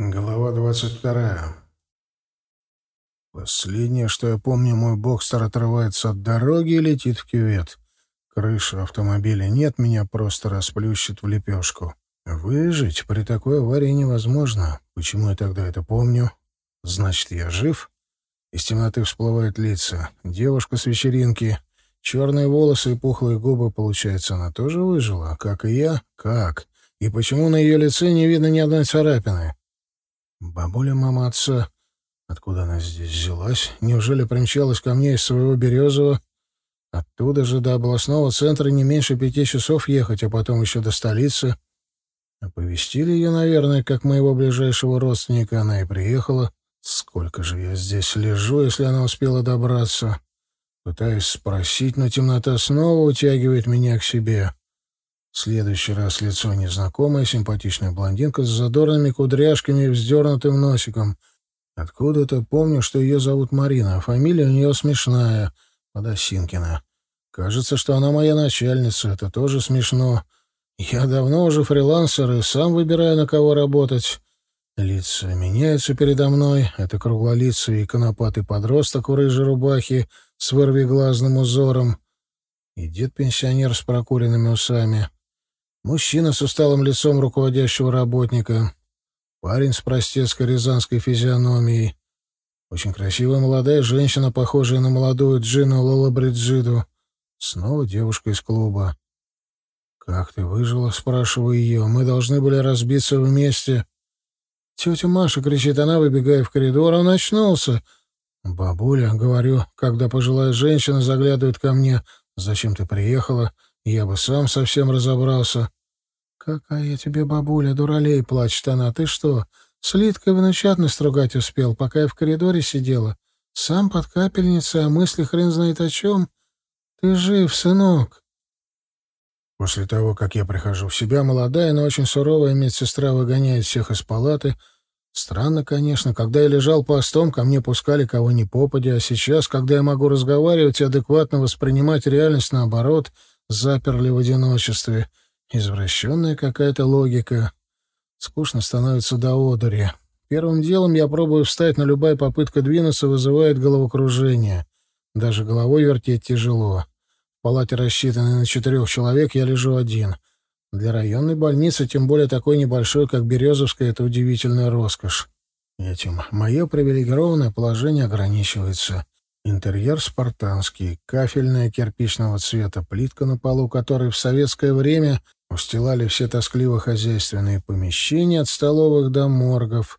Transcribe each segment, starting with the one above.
Глава двадцать вторая. Последнее, что я помню, мой бокстер отрывается от дороги и летит в кювет. Крыши автомобиля нет, меня просто расплющит в лепешку. Выжить при такой аварии невозможно. Почему я тогда это помню? Значит, я жив? Из темноты всплывают лица. Девушка с вечеринки. Черные волосы и пухлые губы, получается, она тоже выжила? Как и я? Как? И почему на ее лице не видно ни одной царапины? Бабуля мама отца. Откуда она здесь взялась? Неужели примчалась ко мне из своего Березова? Оттуда же до областного центра не меньше пяти часов ехать, а потом еще до столицы. Оповестили ее, наверное, как моего ближайшего родственника. Она и приехала. Сколько же я здесь лежу, если она успела добраться? Пытаюсь спросить, но темнота снова утягивает меня к себе. В следующий раз лицо незнакомое, симпатичная блондинка с задорными кудряшками и вздернутым носиком. Откуда-то помню, что ее зовут Марина, а фамилия у нее смешная — Подосинкина. Кажется, что она моя начальница, это тоже смешно. Я давно уже фрилансер и сам выбираю, на кого работать. Лица меняются передо мной. Это круглолицый и конопатый подросток в рыжей рубахе с вырвиглазным узором. И дед-пенсионер с прокуренными усами. Мужчина с усталым лицом руководящего работника. Парень с простецкой рязанской физиономией. Очень красивая молодая женщина, похожая на молодую Джину Лола Бриджиду. Снова девушка из клуба. «Как ты выжила?» — спрашиваю ее. «Мы должны были разбиться вместе». «Тетя Маша!» — кричит она, выбегая в коридор. «Он очнулся!» «Бабуля!» — говорю, когда пожилая женщина заглядывает ко мне. «Зачем ты приехала? Я бы сам совсем разобрался». «Какая тебе бабуля, дуралей!» — плачет она. «Ты что, с Литкой внучат стругать успел, пока я в коридоре сидела? Сам под капельницей, а мысли хрен знает о чем. Ты жив, сынок!» После того, как я прихожу в себя, молодая, но очень суровая медсестра выгоняет всех из палаты. Странно, конечно, когда я лежал постом, ко мне пускали кого ни попадя, а сейчас, когда я могу разговаривать и адекватно воспринимать реальность наоборот, заперли в одиночестве. Извращенная какая-то логика. Скучно становится до одури. Первым делом я пробую встать, но любая попытка двинуться вызывает головокружение. Даже головой вертеть тяжело. В палате, рассчитанной на четырех человек, я лежу один. Для районной больницы, тем более такой небольшой, как Березовская, это удивительная роскошь. Этим мое привилегированное положение ограничивается. Интерьер спартанский, кафельная кирпичного цвета плитка на полу, которой в советское время устилали все тоскливо-хозяйственные помещения от столовых до моргов.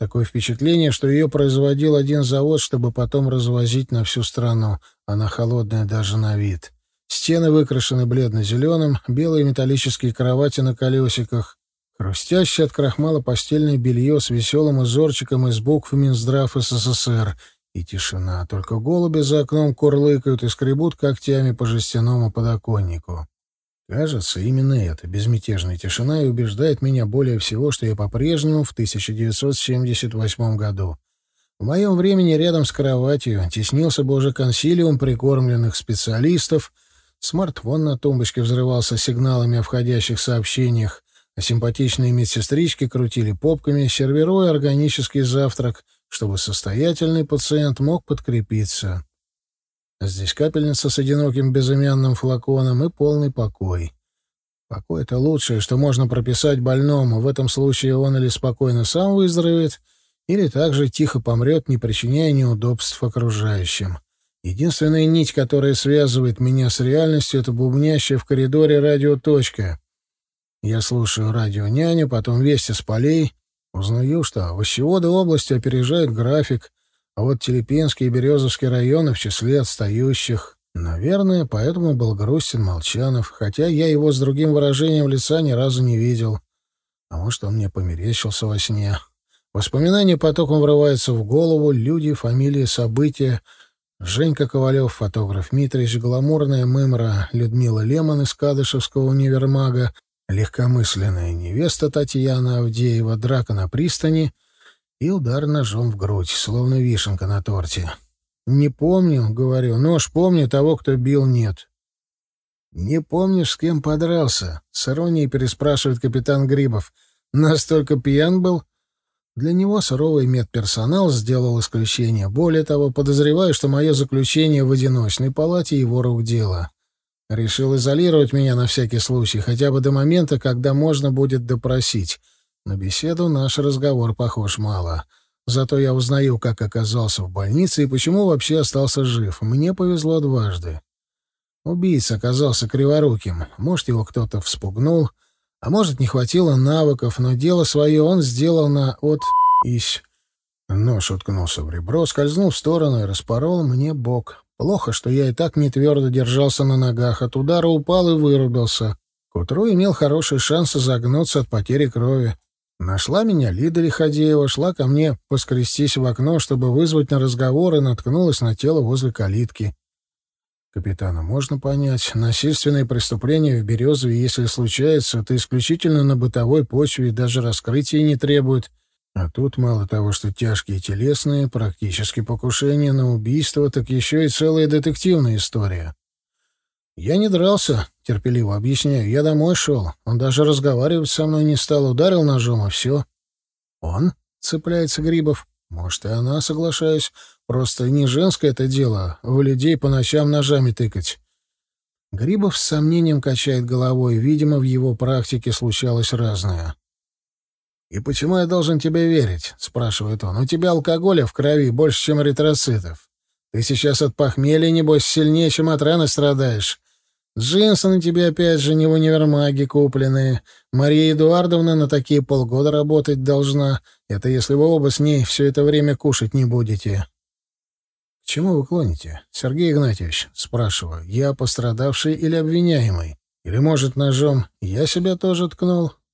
Такое впечатление, что ее производил один завод, чтобы потом развозить на всю страну. Она холодная даже на вид. Стены выкрашены бледно-зеленым, белые металлические кровати на колесиках, хрустящее от крахмала постельное белье с веселым узорчиком из букв Минздрав СССР — и тишина. Только голуби за окном курлыкают и скребут когтями по жестяному подоконнику. Кажется, именно эта безмятежная тишина и убеждает меня более всего, что я по-прежнему в 1978 году. В моем времени рядом с кроватью теснился бы уже консилиум прикормленных специалистов, смартфон на тумбочке взрывался сигналами о входящих сообщениях, а симпатичные медсестрички крутили попками, сервируя органический завтрак — чтобы состоятельный пациент мог подкрепиться. Здесь капельница с одиноким безымянным флаконом и полный покой. Покой — это лучшее, что можно прописать больному. В этом случае он или спокойно сам выздоровеет, или также тихо помрет, не причиняя неудобств окружающим. Единственная нить, которая связывает меня с реальностью, — это бубнящая в коридоре радиоточка. Я слушаю радио няню, потом вести с полей, Узнаю, что овощеводы области опережают график, а вот Телепинский и Березовский районы в числе отстающих. Наверное, поэтому был грустен Молчанов, хотя я его с другим выражением лица ни разу не видел. А может, он мне померещился во сне. Воспоминания потоком врываются в голову, люди, фамилии, события. Женька Ковалев, фотограф Митрич, гламурная мымра Людмила Лемон из Кадышевского универмага, легкомысленная невеста Татьяна Авдеева, драка на пристани и удар ножом в грудь, словно вишенка на торте. «Не помню», — говорю, — «нож помню, того, кто бил, нет». «Не помнишь, с кем подрался?» — с иронией переспрашивает капитан Грибов. «Настолько пьян был?» Для него суровый медперсонал сделал исключение. Более того, подозреваю, что мое заключение в одиночной палате его рук дело. Решил изолировать меня на всякий случай, хотя бы до момента, когда можно будет допросить. На беседу наш разговор похож мало. Зато я узнаю, как оказался в больнице и почему вообще остался жив. Мне повезло дважды. Убийца оказался криворуким. Может, его кто-то вспугнул, а может, не хватило навыков, но дело свое он сделал на от ись. Нож уткнулся в ребро, скользнул в сторону и распорол мне бок. Плохо, что я и так не твердо держался на ногах, от удара упал и вырубился. К утру имел хороший шанс загнуться от потери крови. Нашла меня Лида Лиходеева, шла ко мне поскрестись в окно, чтобы вызвать на разговор, и наткнулась на тело возле калитки. Капитана можно понять. Насильственные преступления в Березове, если случается, это исключительно на бытовой почве и даже раскрытия не требует. А тут мало того, что тяжкие телесные, практически покушения на убийство, так еще и целая детективная история. Я не дрался, терпеливо объясняю. Я домой шел. Он даже разговаривать со мной не стал, ударил ножом, и все. Он? Цепляется Грибов. Может, и она, соглашаюсь. Просто не женское это дело, в людей по ночам ножами тыкать. Грибов с сомнением качает головой. Видимо, в его практике случалось разное. «И почему я должен тебе верить?» — спрашивает он. «У тебя алкоголя в крови больше, чем эритроцитов. Ты сейчас от похмелья, небось, сильнее, чем от раны страдаешь. Джинсы на тебе, опять же, не в универмаге купленные. Мария Эдуардовна на такие полгода работать должна. Это если вы оба с ней все это время кушать не будете. — К чему вы клоните, Сергей Игнатьевич? — спрашиваю. — Я пострадавший или обвиняемый? Или, может, ножом я себя тоже ткнул? —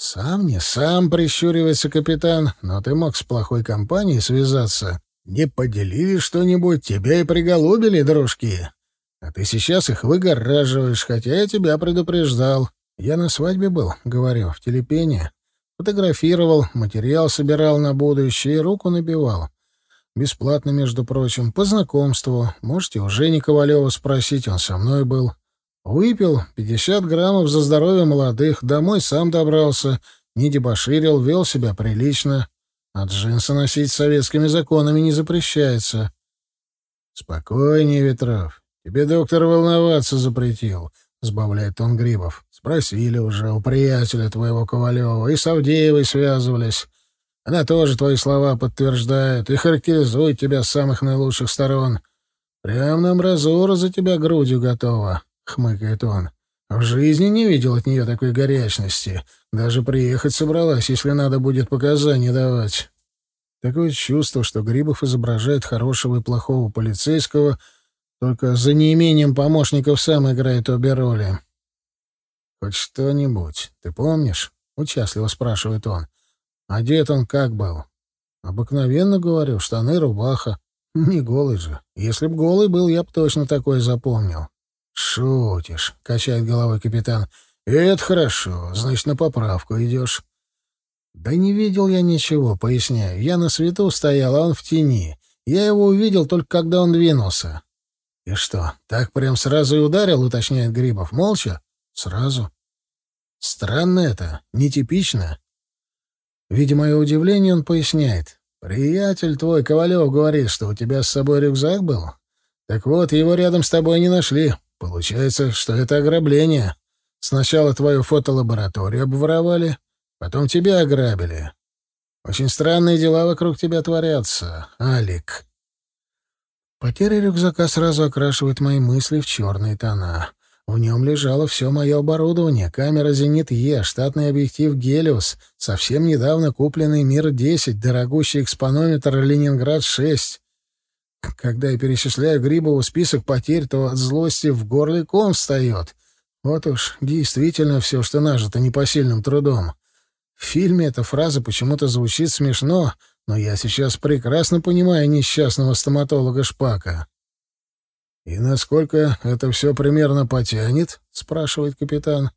Сам не сам, — прищуривается капитан, — но ты мог с плохой компанией связаться. Не поделили что-нибудь, тебя и приголубили, дружки. А ты сейчас их выгораживаешь, хотя я тебя предупреждал. Я на свадьбе был, говорю, в телепении. Фотографировал, материал собирал на будущее и руку набивал. Бесплатно, между прочим, по знакомству. Можете у Жени Ковалева спросить, он со мной был. Выпил 50 граммов за здоровье молодых, домой сам добрался, не дебоширил, вел себя прилично. А джинсы носить советскими законами не запрещается. Спокойнее, Ветров. Тебе доктор волноваться запретил, — сбавляет он Грибов. Спросили уже у приятеля твоего Ковалева, и с Авдеевой связывались. Она тоже твои слова подтверждает и характеризует тебя с самых наилучших сторон. Прям на амбразура за тебя грудью готова, — хмыкает он. В жизни не видел от нее такой горячности. Даже приехать собралась, если надо будет показания давать. Такое чувство, что Грибов изображает хорошего и плохого полицейского — только за неимением помощников сам играет обе роли. «Хоть что-нибудь. Ты помнишь?» — участливо спрашивает он. «Одет он как был?» «Обыкновенно, говорю, штаны, рубаха. Не голый же. Если б голый был, я б точно такое запомнил». «Шутишь», — качает головой капитан. «Это хорошо. Значит, на поправку идешь». «Да не видел я ничего, поясняю. Я на свету стоял, а он в тени. Я его увидел только когда он двинулся. «И что, так прям сразу и ударил?» — уточняет Грибов. «Молча?» «Сразу». «Странно это, нетипично». Видя мое удивление, он поясняет. «Приятель твой, Ковалев, говорит, что у тебя с собой рюкзак был? Так вот, его рядом с тобой не нашли. Получается, что это ограбление. Сначала твою фотолабораторию обворовали, потом тебя ограбили. Очень странные дела вокруг тебя творятся, Алик». Потеря рюкзака сразу окрашивает мои мысли в черные тона. В нем лежало все мое оборудование. Камера «Зенит-Е», штатный объектив «Гелиос», совсем недавно купленный «Мир-10», дорогущий экспонометр «Ленинград-6». Когда я перечисляю Грибову список потерь, то от злости в горле ком встает. Вот уж действительно все, что нажито непосильным трудом. В фильме эта фраза почему-то звучит смешно, но я сейчас прекрасно понимаю несчастного стоматолога Шпака. «И насколько это все примерно потянет?» — спрашивает капитан.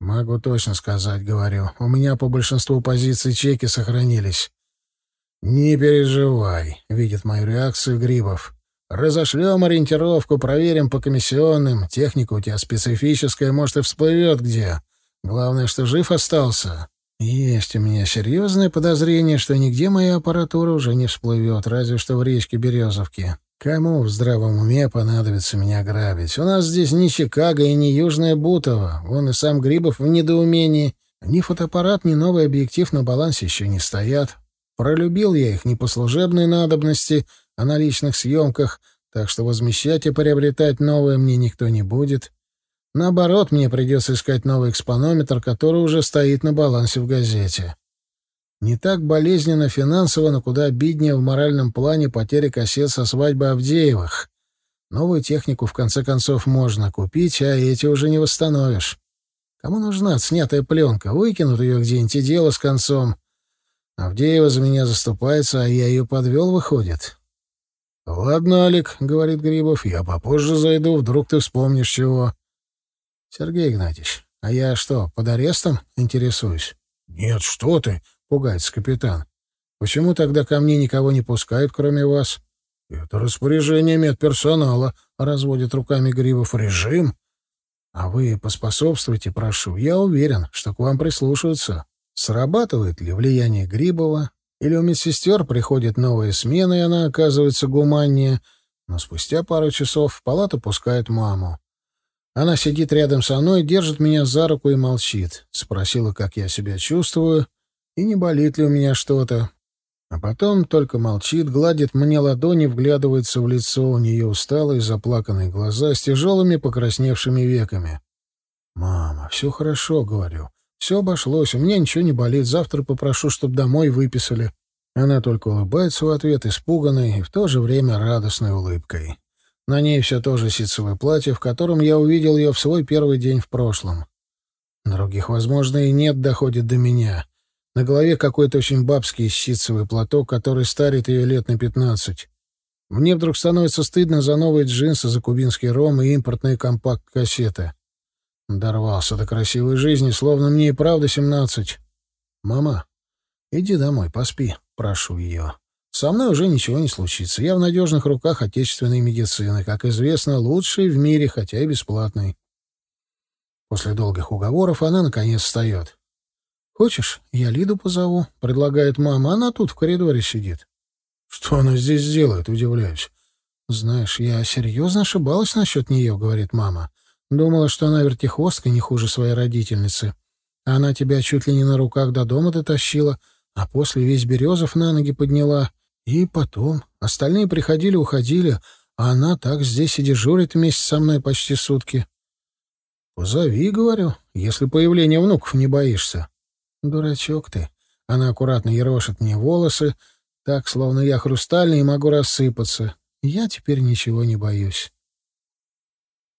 «Могу точно сказать, — говорю. У меня по большинству позиций чеки сохранились». «Не переживай», — видит мою реакцию Грибов. «Разошлем ориентировку, проверим по комиссионным. Техника у тебя специфическая, может, и всплывет где. Главное, что жив остался». Есть у меня серьезное подозрение, что нигде моя аппаратура уже не всплывет, разве что в речке Березовки. Кому в здравом уме понадобится меня грабить? У нас здесь ни Чикаго и не Южная Бутово. Вон и сам Грибов в недоумении. Ни фотоаппарат, ни новый объектив на балансе еще не стоят. Пролюбил я их не по служебной надобности, а на личных съемках, так что возмещать и приобретать новое мне никто не будет. Наоборот, мне придется искать новый экспонометр, который уже стоит на балансе в газете. Не так болезненно финансово, но куда обиднее в моральном плане потеря кассет со свадьбы Авдеевых. Новую технику, в конце концов, можно купить, а эти уже не восстановишь. Кому нужна снятая пленка? Выкинут ее где-нибудь и дело с концом. Авдеева за меня заступается, а я ее подвел, выходит. — Ладно, Алик, — говорит Грибов, — я попозже зайду, вдруг ты вспомнишь чего. Сергей Игнатьевич, а я что, под арестом интересуюсь? Нет, что ты, пугается капитан. Почему тогда ко мне никого не пускают, кроме вас? Это распоряжение медперсонала, разводит руками Грибов. Режим. А вы поспособствуйте, прошу. Я уверен, что к вам прислушаются. Срабатывает ли влияние Грибова, или у медсестер приходит новая смена, и она оказывается гуманнее, но спустя пару часов в палату пускают маму. Она сидит рядом со мной, держит меня за руку и молчит. Спросила, как я себя чувствую, и не болит ли у меня что-то. А потом только молчит, гладит мне ладони, вглядывается в лицо, у нее усталые, заплаканные глаза с тяжелыми покрасневшими веками. «Мама, все хорошо», — говорю. «Все обошлось, у меня ничего не болит, завтра попрошу, чтобы домой выписали». Она только улыбается в ответ, испуганной и в то же время радостной улыбкой. На ней все то же ситцевое платье, в котором я увидел ее в свой первый день в прошлом. Других, возможно, и нет, доходит до меня. На голове какой-то очень бабский ситцевый платок, который старит ее лет на пятнадцать. Мне вдруг становится стыдно за новые джинсы, за кубинский ром и импортные компакт-кассеты. Дорвался до красивой жизни, словно мне и правда семнадцать. «Мама, иди домой, поспи», — прошу ее. Со мной уже ничего не случится. Я в надежных руках отечественной медицины, как известно, лучшей в мире, хотя и бесплатной. После долгих уговоров она, наконец, встает. «Хочешь, я Лиду позову?» — предлагает мама. Она тут в коридоре сидит. «Что она здесь делает?» — удивляюсь. «Знаешь, я серьезно ошибалась насчет нее», — говорит мама. «Думала, что она вертихвостка не хуже своей родительницы. Она тебя чуть ли не на руках до дома дотащила, а после весь Березов на ноги подняла. И потом. Остальные приходили-уходили, а она так здесь и дежурит вместе со мной почти сутки. «Позови», — говорю, — «если появления внуков не боишься». «Дурачок ты». Она аккуратно ерошит мне волосы, так, словно я хрустальный и могу рассыпаться. Я теперь ничего не боюсь.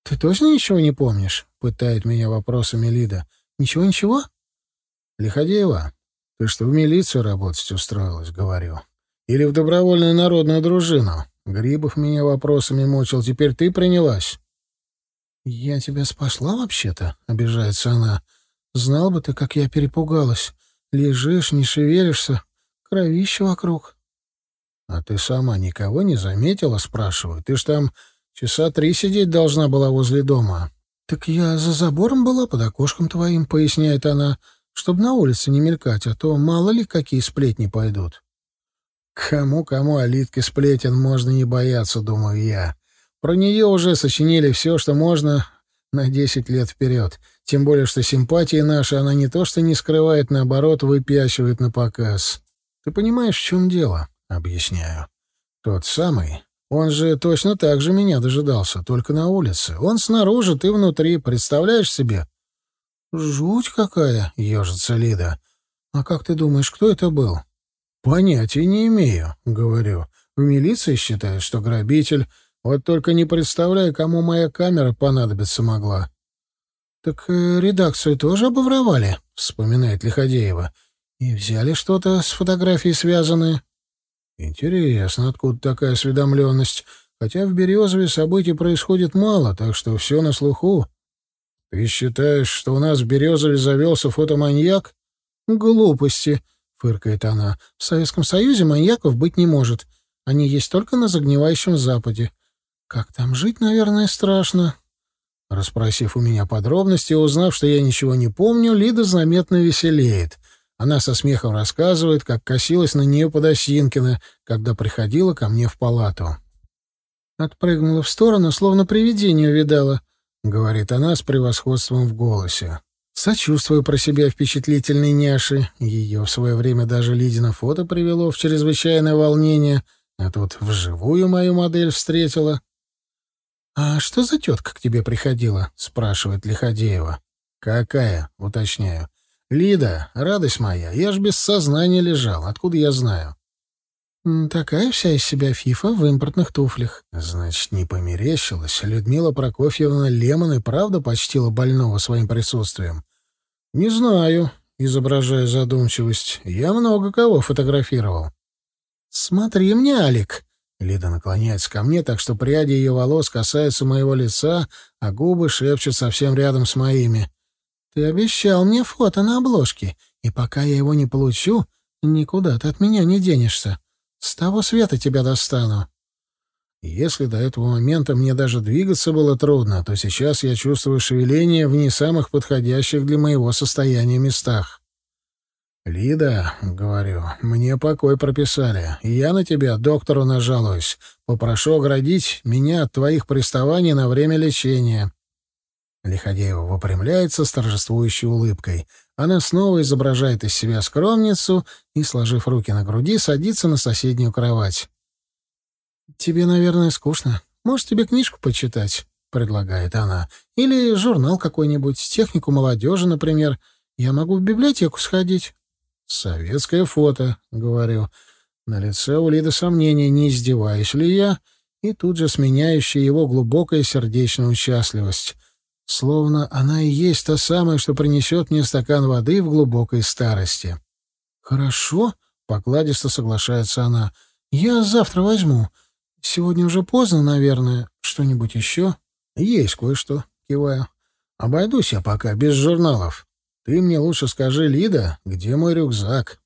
«Ты точно ничего не помнишь?» — пытает меня вопросами Лида. «Ничего-ничего?» «Лиходеева, ты что, в милицию работать устроилась?» — говорю. Или в добровольную народную дружину? Грибов меня вопросами мучил. Теперь ты принялась. «Я тебя спасла вообще-то?» — обижается она. «Знал бы ты, как я перепугалась. Лежишь, не шевелишься, кровище вокруг». «А ты сама никого не заметила?» — спрашиваю. «Ты ж там часа три сидеть должна была возле дома». «Так я за забором была, под окошком твоим», — поясняет она, — «чтобы на улице не мелькать, а то мало ли какие сплетни пойдут». Кому-кому Алитки сплетен можно не бояться, думаю я. Про нее уже сочинили все, что можно на десять лет вперед. Тем более, что симпатии наши она не то что не скрывает, наоборот, выпячивает на показ. Ты понимаешь, в чем дело? Объясняю. Тот самый. Он же точно так же меня дожидался, только на улице. Он снаружи, ты внутри. Представляешь себе? Жуть какая, ежится Лида. А как ты думаешь, кто это был? «Понятия не имею», — говорю. «В милиции считают, что грабитель. Вот только не представляю, кому моя камера понадобиться могла». «Так э, редакцию тоже обовровали?» — вспоминает Лиходеева. «И взяли что-то с фотографией связанное?» «Интересно, откуда такая осведомленность? Хотя в Березове событий происходит мало, так что все на слуху». «Ты считаешь, что у нас в Березове завелся фотоманьяк?» «Глупости», фыркает она. В Советском Союзе маньяков быть не может. Они есть только на загнивающем Западе. Как там жить, наверное, страшно. Распросив у меня подробности и узнав, что я ничего не помню, Лида заметно веселеет. Она со смехом рассказывает, как косилась на нее Подосинкина, когда приходила ко мне в палату. Отпрыгнула в сторону, словно привидение увидала, — говорит она с превосходством в голосе. Сочувствую про себя впечатлительной няши. Ее в свое время даже Лидина фото привело в чрезвычайное волнение, а тут вживую мою модель встретила. «А что за тетка к тебе приходила?» — спрашивает Лиходеева. «Какая?» — уточняю. «Лида, радость моя, я ж без сознания лежал. Откуда я знаю?» «Такая вся из себя фифа в импортных туфлях». Значит, не померещилась. Людмила Прокофьевна Лемон и правда почтила больного своим присутствием. «Не знаю», — изображая задумчивость. «Я много кого фотографировал». «Смотри мне, Алик», Лида наклоняется ко мне, так что пряди ее волос касаются моего лица, а губы шепчут совсем рядом с моими. «Ты обещал мне фото на обложке, и пока я его не получу, никуда ты от меня не денешься. С того света тебя достану». Если до этого момента мне даже двигаться было трудно, то сейчас я чувствую шевеление в не самых подходящих для моего состояния местах. «Лида», — говорю, — «мне покой прописали. Я на тебя доктору нажалуюсь. Попрошу оградить меня от твоих приставаний на время лечения». Лиходеева выпрямляется с торжествующей улыбкой. Она снова изображает из себя скромницу и, сложив руки на груди, садится на соседнюю кровать. «Тебе, наверное, скучно. Может, тебе книжку почитать?» — предлагает она. «Или журнал какой-нибудь, технику молодежи, например. Я могу в библиотеку сходить». «Советское фото», — говорю. На лице у Лиды сомнения, не издеваюсь ли я, и тут же сменяющая его глубокая сердечная участливость. Словно она и есть та самая, что принесет мне стакан воды в глубокой старости. «Хорошо», — покладисто соглашается она. «Я завтра возьму. Сегодня уже поздно, наверное. Что-нибудь еще?» «Есть кое-что», — киваю. «Обойдусь я пока без журналов». Ты мне лучше скажи, Лида, где мой рюкзак?